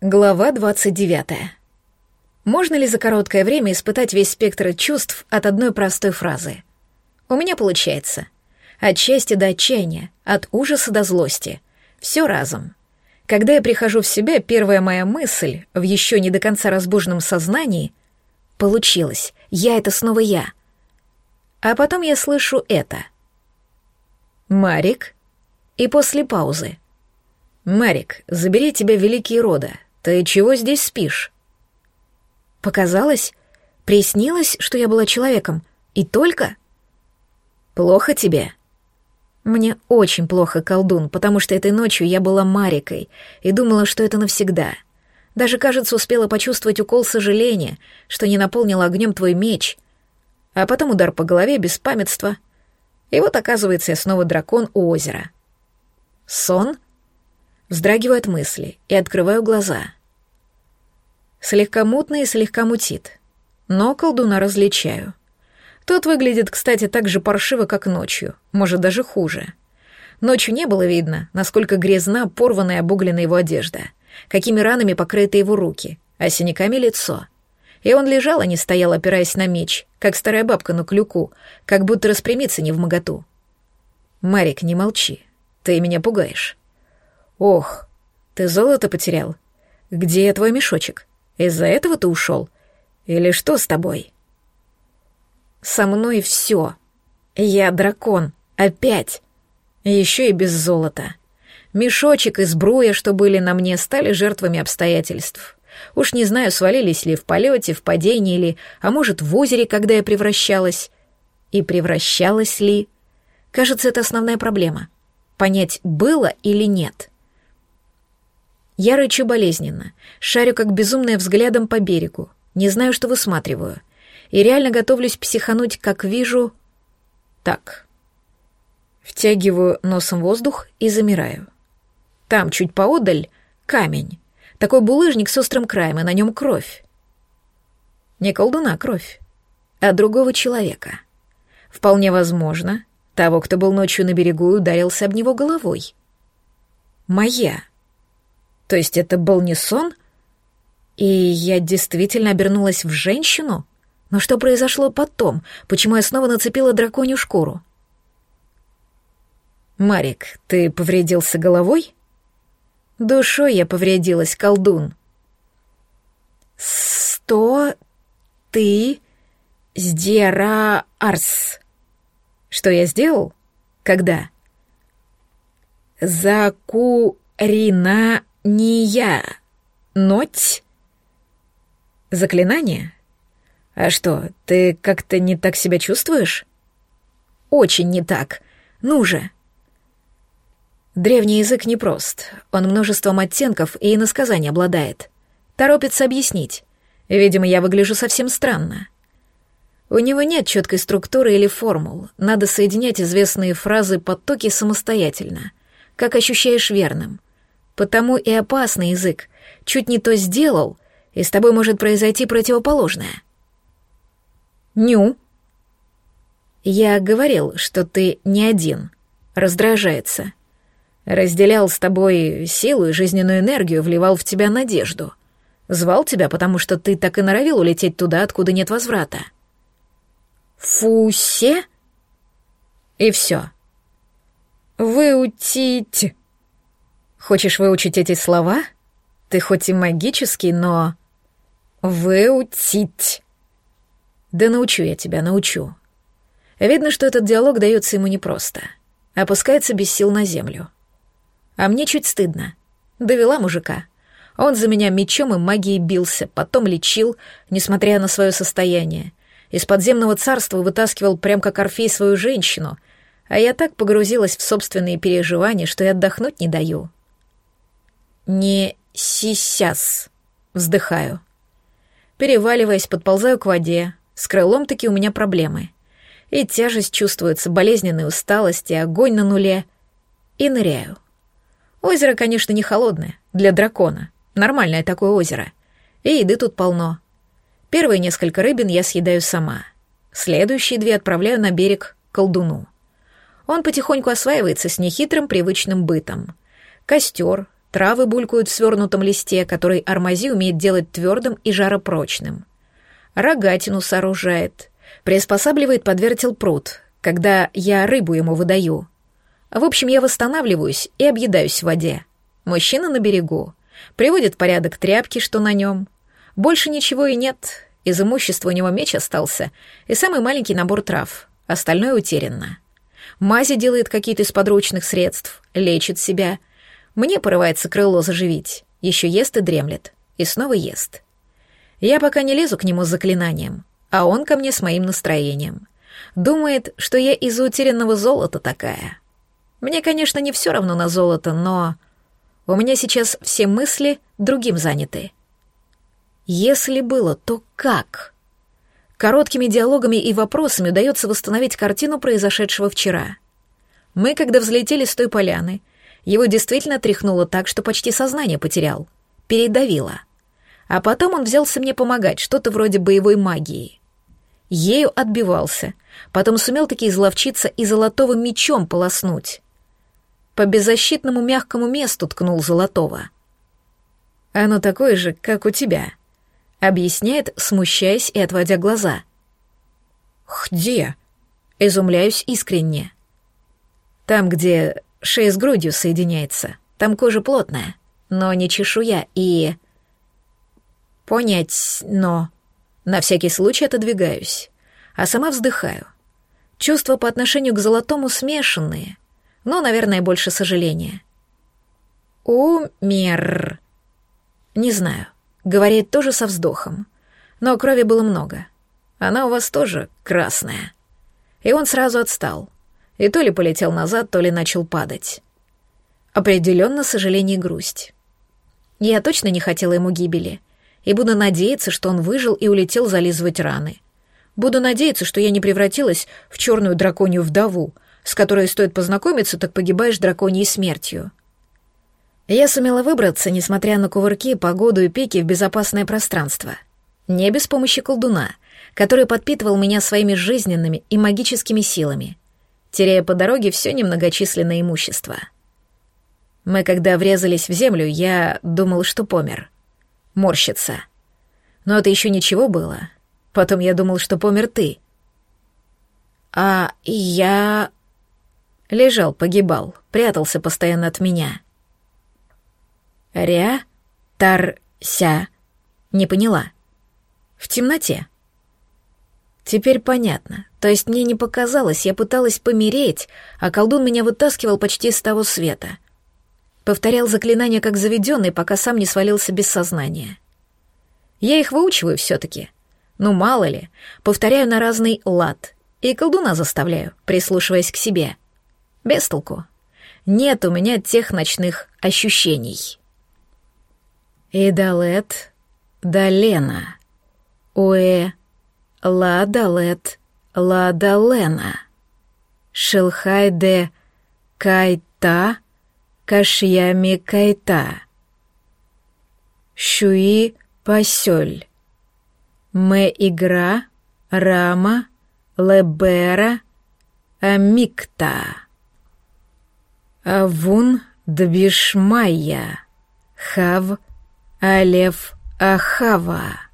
Глава 29. Можно ли за короткое время испытать весь спектр чувств от одной простой фразы? У меня получается. От счастья до отчаяния, от ужаса до злости. Все разом. Когда я прихожу в себя, первая моя мысль в еще не до конца разбуженном сознании — получилось, я — это снова я. А потом я слышу это. «Марик?» И после паузы. «Марик, забери тебя великие рода, «Ты чего здесь спишь?» «Показалось? Приснилось, что я была человеком? И только?» «Плохо тебе?» «Мне очень плохо, колдун, потому что этой ночью я была Марикой и думала, что это навсегда. Даже, кажется, успела почувствовать укол сожаления, что не наполнила огнем твой меч. А потом удар по голове, беспамятство. И вот, оказывается, я снова дракон у озера. Сон?» Вздрагиваю от мысли и открываю глаза — Слегка мутно и слегка мутит. Но колдуна различаю. Тот выглядит, кстати, так же паршиво, как ночью, может, даже хуже. Ночью не было видно, насколько грязна порванная и обугленная его одежда, какими ранами покрыты его руки, а синяками лицо. И он лежал, а не стоял, опираясь на меч, как старая бабка на клюку, как будто распрямиться не в моготу. «Марик, не молчи, ты меня пугаешь». «Ох, ты золото потерял? Где твой мешочек?» Из-за этого ты ушел? Или что с тобой? Со мной все. Я дракон. Опять. Еще и без золота. Мешочек и сбруя, что были на мне, стали жертвами обстоятельств. Уж не знаю, свалились ли в полете, в падении ли, а может, в озере, когда я превращалась. И превращалась ли? Кажется, это основная проблема. Понять, было или нет. Я рычу болезненно, шарю как безумная взглядом по берегу, не знаю, что высматриваю, и реально готовлюсь психануть, как вижу... Так. Втягиваю носом воздух и замираю. Там, чуть поодаль, камень. Такой булыжник с острым краем, и на нем кровь. Не колдуна кровь, а другого человека. Вполне возможно, того, кто был ночью на берегу ударился об него головой. Моя. То есть это был не сон? И я действительно обернулась в женщину? Но что произошло потом? Почему я снова нацепила драконью шкуру? «Марик, ты повредился головой?» «Душой я повредилась, колдун». «Сто... ты... сдера... арс...» «Что я сделал? Когда?» «Закурина не я. Ноть? Заклинание? А что, ты как-то не так себя чувствуешь? Очень не так. Ну же. Древний язык непрост. Он множеством оттенков и иносказаний обладает. Торопится объяснить. Видимо, я выгляжу совсем странно. У него нет четкой структуры или формул. Надо соединять известные фразы потоки самостоятельно, как ощущаешь верным — Потому и опасный язык. Чуть не то сделал, и с тобой может произойти противоположное. Ню. Я говорил, что ты не один. Раздражается. Разделял с тобой силу и жизненную энергию, вливал в тебя надежду. Звал тебя, потому что ты так и норовил улететь туда, откуда нет возврата. Фусе? И все. Выутить Хочешь выучить эти слова? Ты хоть и магический, но... Выучить. Да научу я тебя, научу. Видно, что этот диалог дается ему непросто. Опускается без сил на землю. А мне чуть стыдно. Довела мужика. Он за меня мечом и магией бился, потом лечил, несмотря на свое состояние. Из подземного царства вытаскивал прям как Орфей свою женщину, а я так погрузилась в собственные переживания, что и отдохнуть не даю. «Не сейчас», — вздыхаю. Переваливаясь, подползаю к воде. С крылом таки у меня проблемы. И тяжесть чувствуется, болезненная усталость и огонь на нуле. И ныряю. Озеро, конечно, не холодное, для дракона. Нормальное такое озеро. И еды тут полно. Первые несколько рыбин я съедаю сама. Следующие две отправляю на берег колдуну. Он потихоньку осваивается с нехитрым привычным бытом. Костер, Травы булькают в свернутом листе, который Армази умеет делать твердым и жаропрочным. Рогатину сооружает. Приспосабливает под вертел пруд, когда я рыбу ему выдаю. В общем, я восстанавливаюсь и объедаюсь в воде. Мужчина на берегу. Приводит порядок тряпки, что на нем. Больше ничего и нет. Из имущества у него меч остался и самый маленький набор трав. Остальное утеряно. Мази делает какие-то из подручных средств, лечит себя. Мне порывается крыло заживить. Еще ест и дремлет. И снова ест. Я пока не лезу к нему с заклинанием, а он ко мне с моим настроением. Думает, что я из утерянного золота такая. Мне, конечно, не все равно на золото, но... У меня сейчас все мысли другим заняты. Если было, то как? Короткими диалогами и вопросами удается восстановить картину произошедшего вчера. Мы, когда взлетели с той поляны, его действительно тряхнуло так, что почти сознание потерял. Передавило. А потом он взялся мне помогать, что-то вроде боевой магии. Ею отбивался, потом сумел таки изловчиться и золотовым мечом полоснуть. По беззащитному мягкому месту ткнул золотого. «Оно такое же, как у тебя», — объясняет, смущаясь и отводя глаза. «Где?» — изумляюсь искренне. «Там, где шея с грудью соединяется, там кожа плотная, но не чешуя и...» «Понять, но...» На всякий случай отодвигаюсь, а сама вздыхаю. Чувства по отношению к золотому смешанные, но, наверное, больше сожаления. «Умер...» «Не знаю», — говорит тоже со вздохом, но крови было много. Она у вас тоже красная. И он сразу отстал. И то ли полетел назад, то ли начал падать. Определенно сожаление и грусть. Я точно не хотела ему гибели, и буду надеяться, что он выжил и улетел зализывать раны. Буду надеяться, что я не превратилась в черную драконью вдову, с которой стоит познакомиться, так погибаешь драконьей смертью. Я сумела выбраться, несмотря на кувырки, погоду и пики, в безопасное пространство. Не без помощи колдуна, который подпитывал меня своими жизненными и магическими силами, теряя по дороге все немногочисленное имущество. Мы, когда врезались в землю, я думал, что помер. Морщится. Но это еще ничего было. Потом я думал, что помер ты. А я... Лежал, погибал, прятался постоянно от меня. Ря, тар, ся. Не поняла. В темноте. Теперь понятно. То есть мне не показалось, я пыталась помереть, а колдун меня вытаскивал почти с того света. Повторял заклинания как заведенный, пока сам не свалился без сознания. Я их выучиваю все-таки. Ну, мало ли, повторяю на разный лад. И колдуна заставляю, прислушиваясь к себе. — без толку. Нет у меня тех ночных ощущений. Идалет Далена. Уэ Ла Далет Ла Далена. Шилхайде Кайта Кашьями Кайта. Шуи Пасёль. Мэ игра Рама Лебера Амикта. Авун Дбишмайя, Хав Алев Ахава.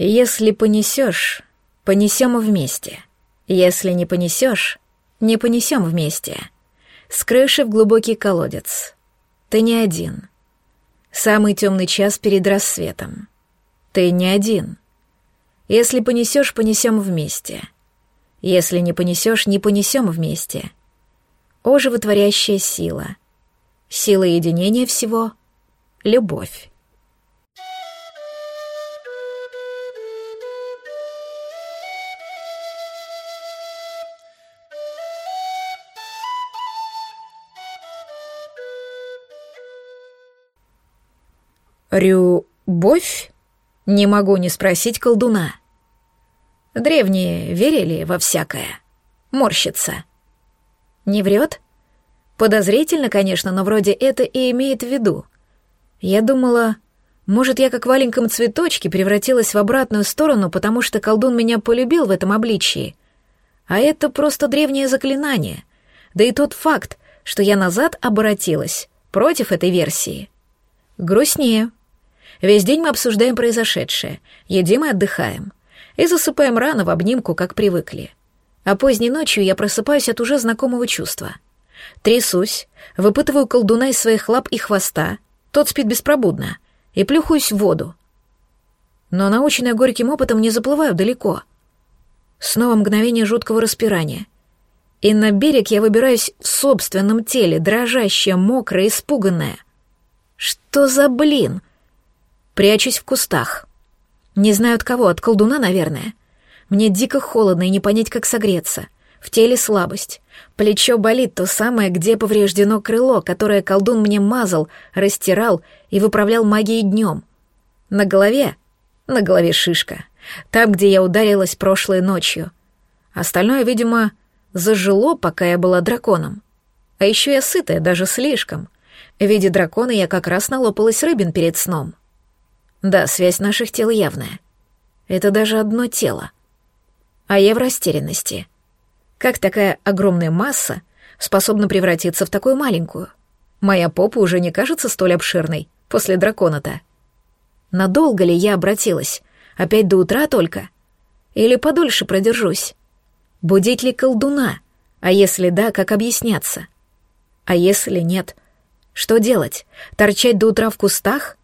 Если понесешь, понесем вместе. Если не понесешь, не понесем вместе. С крыши в глубокий колодец. Ты не один. Самый темный час перед рассветом. Ты не один. Если понесешь, понесем вместе. Если не понесешь, не понесем вместе. О сила. Сила единения всего — любовь. Рюбовь? Не могу не спросить колдуна. Древние верили во всякое. Морщится. Не врет? Подозрительно, конечно, но вроде это и имеет в виду. Я думала, может, я как в маленьком цветочке превратилась в обратную сторону, потому что колдун меня полюбил в этом обличии. А это просто древнее заклинание. Да и тот факт, что я назад обратилась, против этой версии. Грустнее. Весь день мы обсуждаем произошедшее, едим и отдыхаем. И засыпаем рано в обнимку, как привыкли. А поздней ночью я просыпаюсь от уже знакомого чувства. Трясусь, выпытываю колдуна из своих лап и хвоста, тот спит беспробудно, и плюхаюсь в воду. Но, наученная горьким опытом, не заплываю далеко. Снова мгновение жуткого распирания. И на берег я выбираюсь в собственном теле, дрожащая, мокрая, испуганная. Что за блин? Прячусь в кустах. Не знаю от кого, от колдуна, наверное. Мне дико холодно и не понять, как согреться. В теле слабость. Плечо болит то самое, где повреждено крыло, которое колдун мне мазал, растирал и выправлял магией днем. На голове? На голове шишка. Там, где я ударилась прошлой ночью. Остальное, видимо, зажило, пока я была драконом. А еще я сытая, даже слишком. В виде дракона я как раз налопалась рыбин перед сном. Да, связь наших тел явная. Это даже одно тело. А я в растерянности. Как такая огромная масса способна превратиться в такую маленькую? Моя попа уже не кажется столь обширной после дракона-то. Надолго ли я обратилась? Опять до утра только? Или подольше продержусь? Будить ли колдуна? А если да, как объясняться? А если нет? Что делать? Торчать до утра в кустах?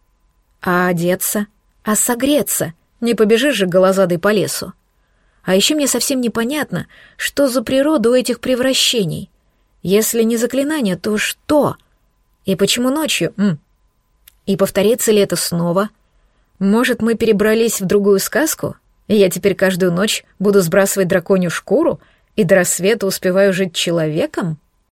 А одеться? А согреться? Не побежишь же голозадой по лесу? А еще мне совсем непонятно, что за природа у этих превращений. Если не заклинание, то что? И почему ночью? М. И повторится ли это снова? Может, мы перебрались в другую сказку? И я теперь каждую ночь буду сбрасывать драконью шкуру и до рассвета успеваю жить человеком?